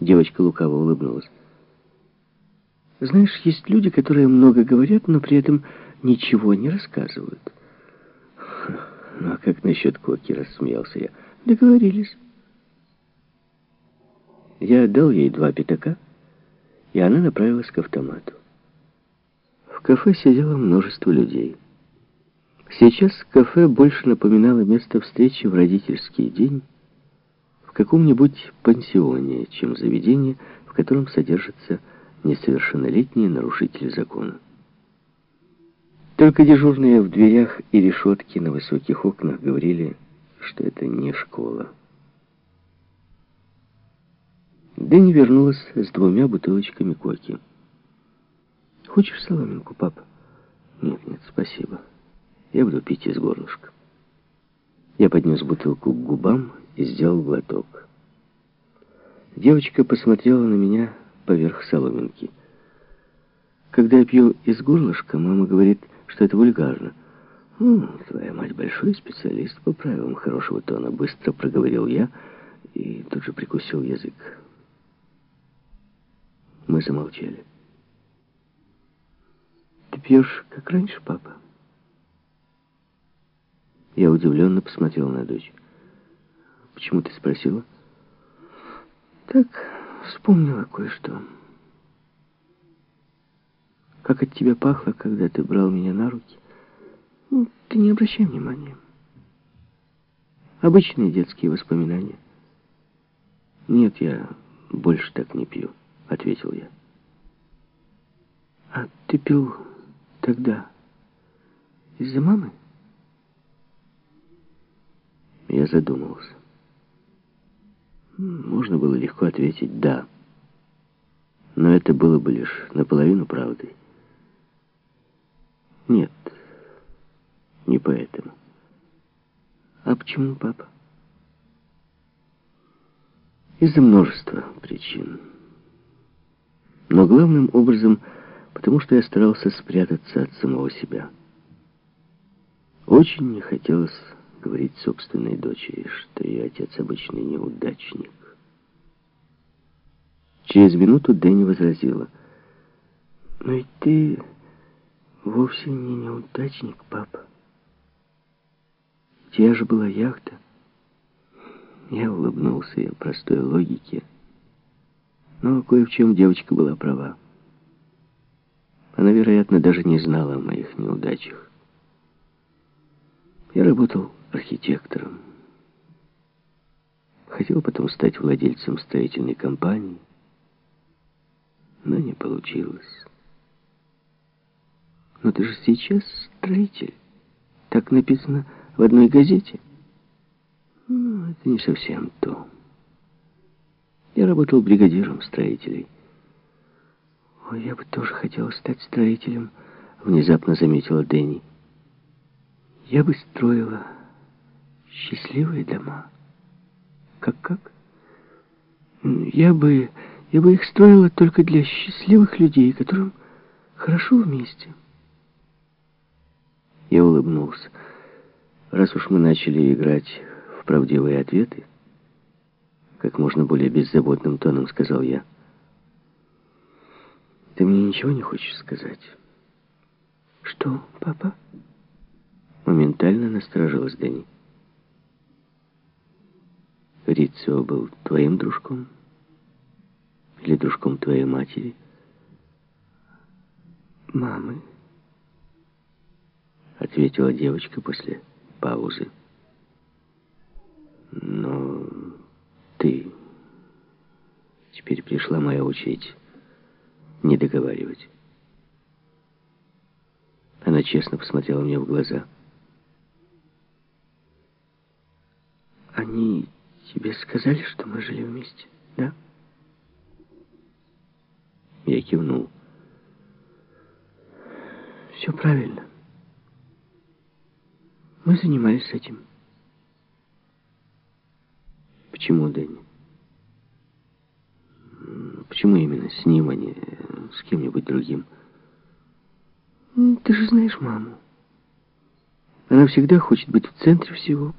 Девочка лукаво улыбнулась. Знаешь, есть люди, которые много говорят, но при этом ничего не рассказывают. Ну а как насчет Коки, рассмеялся я. Договорились. Я отдал ей два пятака, и она направилась к автомату. В кафе сидело множество людей. Сейчас кафе больше напоминало место встречи в родительский день каком-нибудь пансионе, чем заведение, в котором содержатся несовершеннолетние нарушители закона. Только дежурные в дверях и решетки на высоких окнах говорили, что это не школа. Дэнни вернулась с двумя бутылочками коки. «Хочешь соломинку, папа?» «Нет, нет, спасибо. Я буду пить из горлышка». Я поднес бутылку к губам и сделал глоток. Девочка посмотрела на меня поверх соломинки. Когда я пью из горлышка, мама говорит, что это вульгарно. «Ну, твоя мать большой специалист по правилам хорошего тона», — быстро проговорил я и тут же прикусил язык. Мы замолчали. «Ты пьешь, как раньше, папа?» Я удивленно посмотрел на дочь. «Почему ты спросила?» «Так, вспомнила кое-что. Как от тебя пахло, когда ты брал меня на руки. Ну, ты не обращай внимания. Обычные детские воспоминания. Нет, я больше так не пью». — ответил я. «А ты пил тогда из-за мамы?» Я задумался. Можно было легко ответить «да». Но это было бы лишь наполовину правдой. Нет, не поэтому. А почему, папа? Из-за множества причин но главным образом, потому что я старался спрятаться от самого себя. Очень не хотелось говорить собственной дочери, что ее отец обычный неудачник. Через минуту Дэнни возразила. «Но ведь ты вовсе не неудачник, папа. У тебя же была яхта». Я улыбнулся ее простой логике, но кое в чем девочка была права. Она, вероятно, даже не знала о моих неудачах. Я работал архитектором. Хотел потом стать владельцем строительной компании, но не получилось. Но ты же сейчас строитель. Так написано в одной газете. Ну, это не совсем то. Я работал бригадиром строителей. «Ой, я бы тоже хотела стать строителем», — внезапно заметила Дэнни. «Я бы строила счастливые дома». «Как-как?» «Я бы... я бы их строила только для счастливых людей, которым хорошо вместе». Я улыбнулся. Раз уж мы начали играть в правдивые ответы, как можно более беззаботным тоном сказал я. Ты мне ничего не хочешь сказать? Что, папа? Моментально насторожилась Дани. Рицио был твоим дружком? Или дружком твоей матери? Мамы. Ответила девочка после паузы. Но ты. Теперь пришла моя очередь не договаривать. Она честно посмотрела мне в глаза. Тебе сказали, что мы жили вместе, да? Я кивнул. Все правильно. Мы занимались этим. Почему, Дэнни? Почему именно с ним, а не с кем-нибудь другим? Ты же знаешь маму. Она всегда хочет быть в центре всего.